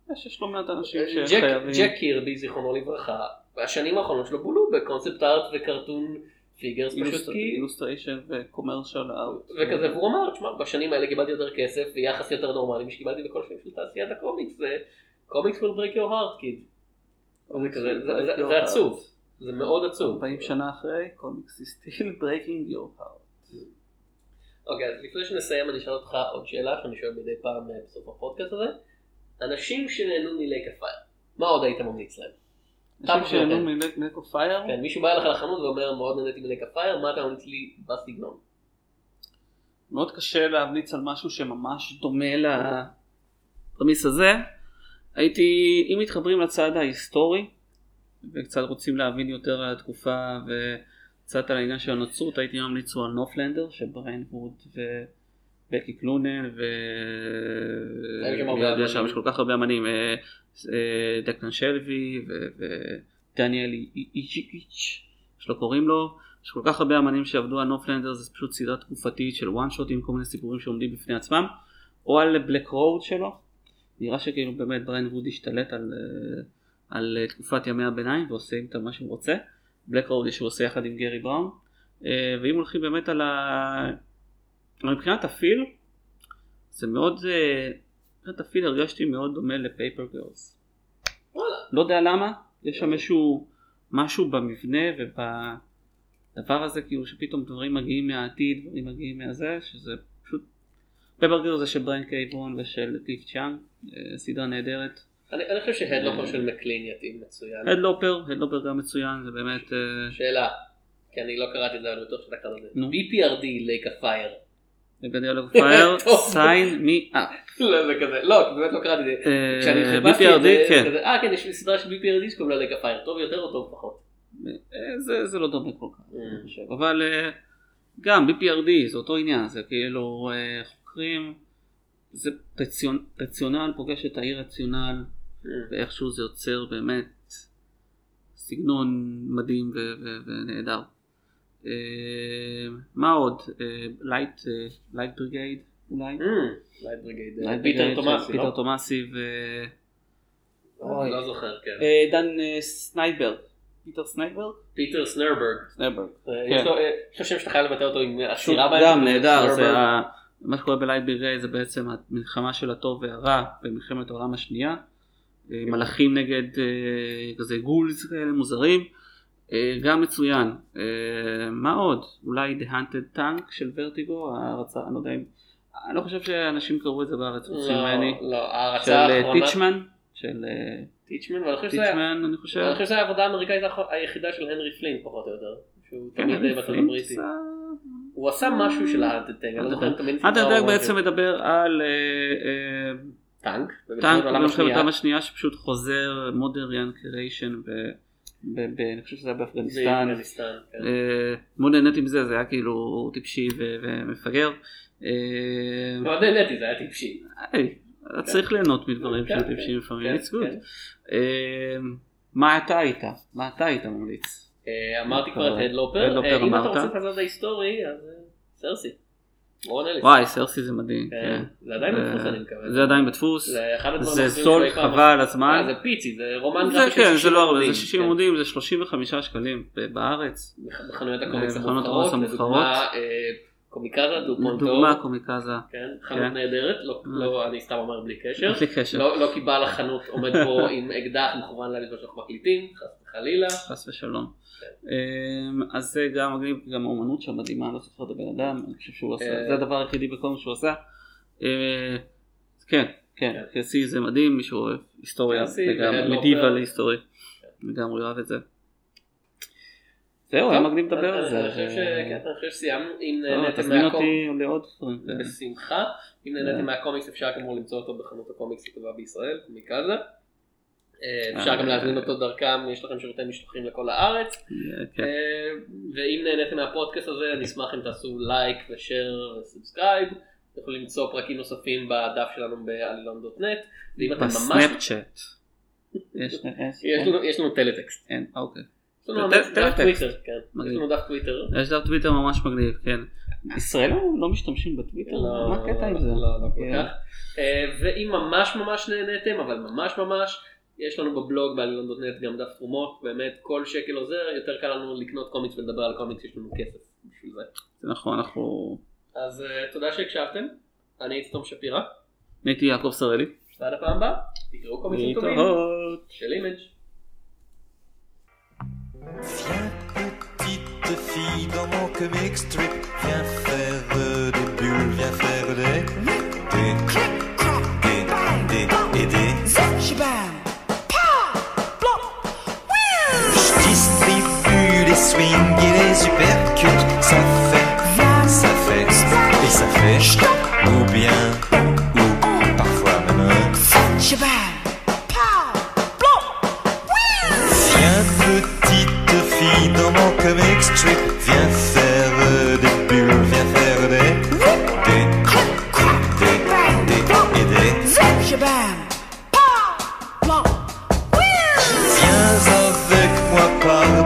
ויש יש לא מעט אנשים שחייבים. ג'ק קירבי זיכרונו לברכה השנים האחרונות שלו בולו ב concept art ו cartoon figures פשוט כי illustration ו commercial art. וכזה והוא אמר תשמע בשנים האלה קיבלתי יותר כסף ויחס יותר נורמלי משקיבלתי בכל שנים של תעשיית הקומיקס זה comics will break your heart kid זה עצוב זה מאוד עצוב 40 שנה אחרי, comics is still *laughs* breaking your heart. אוקיי אז לפני שנסיים אני אשאל אותך עוד שאלה שאני שואל מדי פעם אה, בסוף הפודקאסט הזה אנשים שנהנו מ Lake of Fire מה עוד היית ממליץ להם? כמה שיותר. שנהנו מ Lake of Fire, כן, מישהו בא אליך לחנות ואומר מאוד נהניתי מ Lake of Fire, מה אתה ממליץ לי בסגנון? מאוד קשה להמליץ על משהו שממש דומה ל premise הזה. הייתי, אם מתחברים לצד ההיסטורי, וקצת רוצים להבין יותר על התקופה וקצת על העניין של הנצרות, הייתי ממליץ על Northlanders של בריין ווד ובקי קלונן ו... שם יש כל כך הרבה אמנים, אה, דקלן שלוי ו- ודניאל איצ'יקיץ' שלא קוראים לו, יש כל כך הרבה אמנים שעבדו על Northlanders זה פשוט סדרה תקופתית של one shot עם כל מיני סיפורים שעומדים בפני עצמם, או על Black Road שלו, נראה שכאילו באמת בריין ווד השתלט על, אה, על אה, תקופת ימי הביניים ועושה איתה מה שהוא רוצה, Black Road שהוא עושה יחד עם גרי בראון, אה, ואם הולכים באמת על ה... מבחינת ה feel, זה מאוד, אה, מבחינת ה feel הרגשתי מאוד דומה ל Paper. וואלה. לא יודע למה, יש שם איזשהו משהו במבנה ובדבר הזה כאילו שפתאום דברים מגיעים מהעתיד, דברים מגיעים מהזה, שזה פשוט... Paper Girls זה של בריאן קיי ווהן ושל קליף צ'אנג, אה, סדרה נהדרת. אני אני חושב ש Head Lopper של מקלין יתאים מצוין. Head Lopper, Head Lopper גם מצוין, זה באמת... אה, שאלה, כי אני לא קראתי את זה, אני בטוח שאתה קראת את זה. BPRD Lake of Fire. לגדל אוף פייר, *laughs* sign me up. לא, זה כזה, לא, באמת לא קראתי את זה. אה, כשאני חיפשתי את זה, כן. כזה, אה כן, יש לי סדרה של BPRD שקוראים לה Lake of Fire, טוב יותר או טוב פחות? אה, זה, לא דומה כל כך, חושב. אבל אה, גם BPRD זה אותו עניין, זה כאילו אה, חוקרים זה רציונ... רציונל פוגש את האירציונל, ואיכשהו זה יוצר באמת סגנון מדהים ונהדר. אה, מה עוד? Light Light Brigade אולי? Light Brigade. Light פיטר תומאסי, של פיטר לא? תומאסי ו... לא זוכר, כן. אה, דן אה, סניידברג. פיטר סניידברג? פיטר סנרברג. סניידברג. אה, כן. יש לו אה, יש שם שאתה חייב לבטא אותו עם פשוט עצירה גם נהדר, זה סנרברג. מה שקורה ב Light Brigade זה בעצם המלחמה של הטוב והרע במלחמת העולם השנייה. כן. אה, מלאכים נגד אה, כזה גולס כאלה מוזרים. אה, גם מצוין. אה, מה עוד? אולי The Hunted Tank של ורטיגו, ההרצה, אני לא יודע אם... אני לא חושב שאנשים קראו את זה בארץ חוץ ממני. לא, לא, של ההרצה אה, האחרונה. טיצ'מן. של טיצ'מן, ואני חושב שזה היה- אני אני חושב. שזו העבודה האמריקאית היחידה של הנרי פלינט פחות או יותר. שהוא כן, תמיד בצד הבריטי. הוא עשה משהו של האנטטנג, לא תמיד... אנדרדג בעצם מדבר על טנק. טנק במלחמת. העולם השנייה שפשוט חוזר modern incarnation אני חושב שזה היה באפגניסטן. כן. אה, מאוד נהניתי מזה זה היה כאילו טיפשי ו- ומפגר. אה, מאוד נהניתי, זה היה טיפשי. היי, צריך ליהנות מדברים כן, שהם כן, טיפשים לפעמים. כן, it's good. כן. אה, מה אתה היית? מה אתה היית ממליץ? אמרתי כבר את Head Lopper. אם אתה. רוצה את הצד ההיסטורי, אז סרסי. וואי סרסי זה מדהים. כן, כן. זה עדיין אה, בדפוס אני מקווה. זה עדיין בדפוס. זה זול חבל הזמן. אה, זה פיצי, זה רומן גרפי של כן, 60 זה לא הרבה, עמודים, זה 60 כן. עמודים, זה 35 שקלים בארץ. בחנויות הקומיקס המובחרות, הקומיקס אה, קומיקזה, דופונטו, לדוגמה קומיקזה. כן, חנות כן. נהדרת, לא- לא, אני סתם אומר בלי קשר, בלי קשר. לא לא כי בעל החנות עומד פה עם אקדח מכוון לידו שאנחנו מקליטים, חס וחלילה, חס ושלום. כן. אמ, אז זה גם מגניב, גם האומנות שם מדהימה, לא זוכר את הבן אדם, אני חושב שהוא עשה, אה. זה הדבר היחידי בקומיקס שהוא עשה. אה, כן, כן, כן. קרסי זה מדהים, מי שאוהב היסטוריה, קרסי לגמרי, והדלופר. מדיבל היסטורי, לגמרי אוהב את זה. זהו, היה מגניב לדבר על זה. אני חושב כן, שסיימנו, אם לא, נהניתם תזמין מהקומיקס, אותי לעוד. בשמחה, אם אה. נהניתם מהקומיקס אפשר כמובן למצוא אותו בחנות הקומיקס הטובה בישראל, קומיקזה. אה, אפשר אה, גם להזמין. אותו דרכם, יש לכם שירותי משלוחים לכל הארץ. אה, כן. ואם נהניתם מהפודקאסט הזה, אני אשמח אם תעשו לייק ו share ו subscribe. אתם יכולים למצוא פרקים נוספים בדף שלנו בעלילון.נט. ואם אתם ממש... בסנאפצ'אט. יש לנו- טלטקסט. אוקיי. יש לנו דף. טוויטר, כן. יש מגניב. לנו דף טוויטר. יש דף טוויטר ממש מגניב, כן. ישראל לא- לא משתמשים בטוויטר? לא, מה הקטע עם זה? לא, לא כל כן. כך. אה, ואם ממש ממש נהניתם, אבל ממש ממש, יש לנו בבלוג בעלילון.נט גם דף תרומות, באמת כל שקל עוזר, יותר קל לנו לקנות קומיקס ולדבר על קומיקס, יש לנו כסף בשביל זה. זה נכון, אנחנו... אז אה, תודה שהקשבתם, אני הייתי תום שפירא, הייתי יעקב סרלי. ועד הפעם הבאה, תקראו קומיקסים טובים, להתראות. של אימג'. Viens petite fille dans mon comic strip Viens faire des bulles, viens faire des Des Des swing, il est super cute. Ça fait, ça fait, et ça fait, ou bien, ou parfois même, euh, je.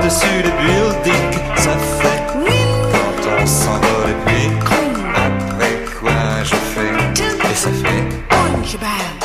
Par-dessus les buildings Ça fait quand on s'envole et puis Après quoi je fais? Et ça fait